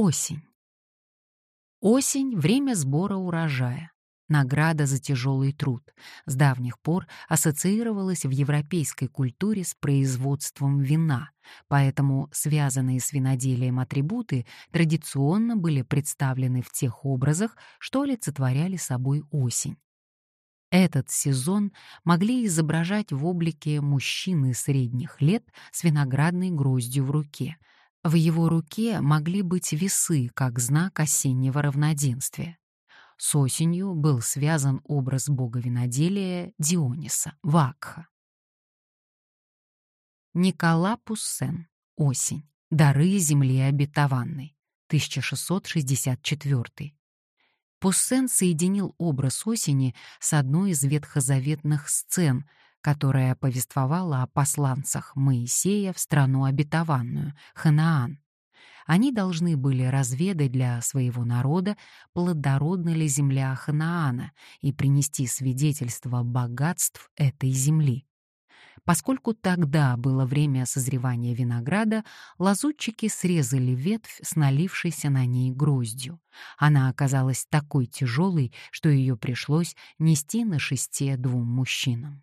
Осень. Осень — время сбора урожая. Награда за тяжелый труд. С давних пор ассоциировалась в европейской культуре с производством вина, поэтому связанные с виноделием атрибуты традиционно были представлены в тех образах, что олицетворяли собой осень. Этот сезон могли изображать в облике мужчины средних лет с виноградной гроздью в руке. В его руке могли быть весы, как знак осеннего равноденствия. С осенью был связан образ бога виноделия Диониса, Вакха. Никола Пуссен. Осень. Дары земли обетованной. 1664. Пуссен соединил образ осени с одной из ветхозаветных сцен, которая повествовала о посланцах Моисея в страну обетованную, Ханаан. Они должны были разведать для своего народа, плодородна ли земля Ханаана, и принести свидетельство богатств этой земли. Поскольку тогда было время созревания винограда, лазутчики срезали ветвь с налившейся на ней гроздью. Она оказалась такой тяжелой, что ее пришлось нести на шесте двум мужчинам.